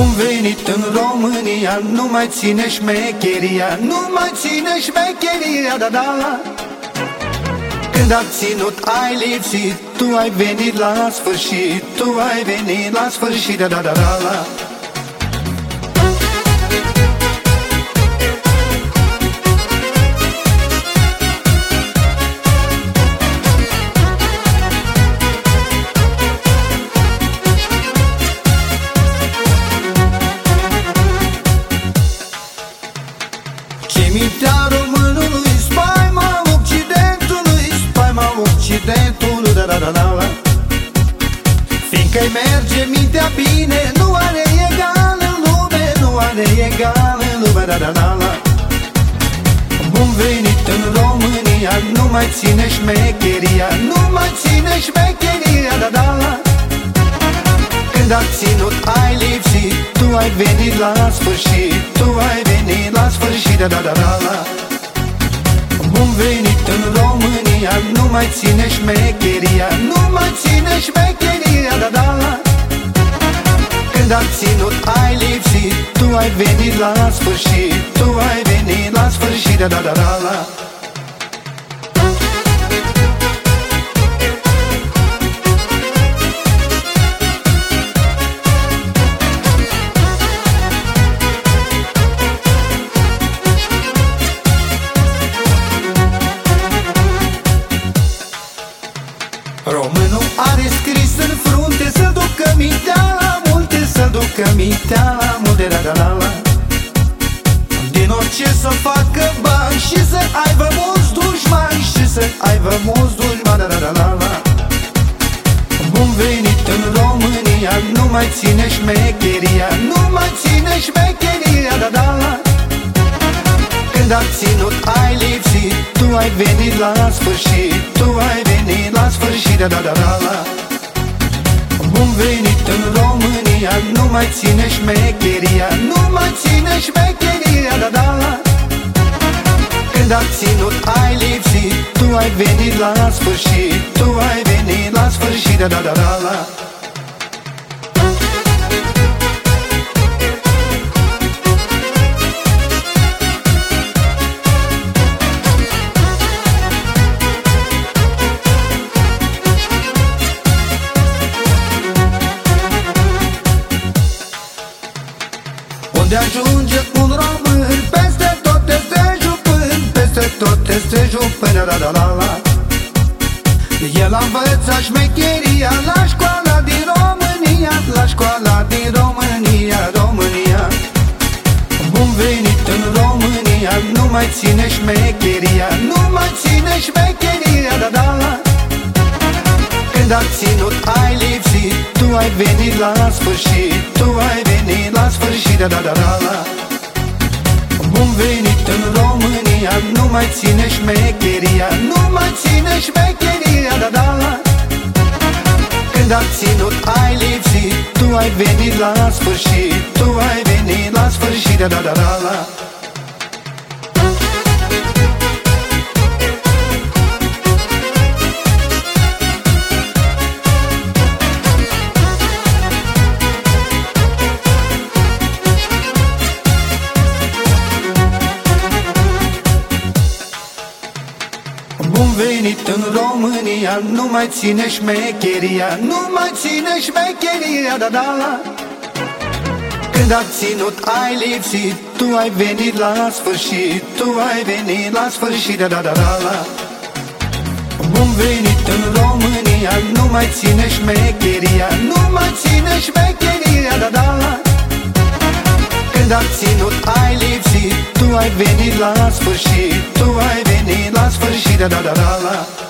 Bun venit în România, nu mai ține șmecheria Nu mai ține șmecheria, da, da. Când a ținut ai lipsit, tu ai venit la sfârșit Tu ai venit la sfârșit, da, da, da, da mintea Fiindcă-i merge mintea bine Nu are egal în lume Nu are egal în lume da, da, da, da. Bun venit în România Nu mai ține șmecheria Nu mai ține șmecheria da, da, da. Când a ținut ai lipsit Tu ai venit la sfârșit Tu ai venit la sfârșit Da, da, da, da, da. Bun venit în România Nu mai ține șmecheria Nu mai ține șmecheria Da, da, da. Când a ținut ai lipsit Tu ai venit la sfârșit Tu ai venit la sfârșit Da, da, da, da, Să ducă mintea la multe da, da, da, la. Din orice să facă bani Și să aibă mulți dușmani Și să aibă mulți dușmani da, da, da, da, la. Bun venit în România Nu mai ține șmecheria Nu mai ține șmecheria da, da, la. Când a ținut ai lipsit Tu ai venit la sfârșit Tu ai venit la sfârșit Da, da, da, da, România Nu mai ține șmecheria Nu mai ține șmecheria Da, da, da. Când a ținut ai lipsit Tu ai venit la sfârșit Tu ai venit la sfârșit Da, da, da, da, este jupân da, da, da, da. El a învățat șmecheria La școala din România La școala din România România Bun venit în România Nu mai ține șmecheria Nu mai ține șmecheria Da, da, da. Când a ținut ai lipsit Tu ai venit la sfârșit Tu ai venit la sfârșit Da, da, da, da, da. Bun venit în România Nu mai ține șmecheria Nu mai ține șmecheria Da, da, da. Când a ținut ai lipsit Tu ai venit la sfârșit Tu ai venit la sfârșit Da, da, da, da, în România Nu mai ține șmecheria Nu mai ține șmecheria Da, da, la. Când a ținut ai lipsit Tu ai venit la sfârșit Tu ai venit la sfârșit Da, da, da, da, la. Bun venit în România Nu mai ține șmecheria Nu mai ține șmecheria Da, da, la. Când a ținut ai lipsit. Tu ai venit la sfârșit. Tu ai venit la sfârșit. Da, da, da, da, da.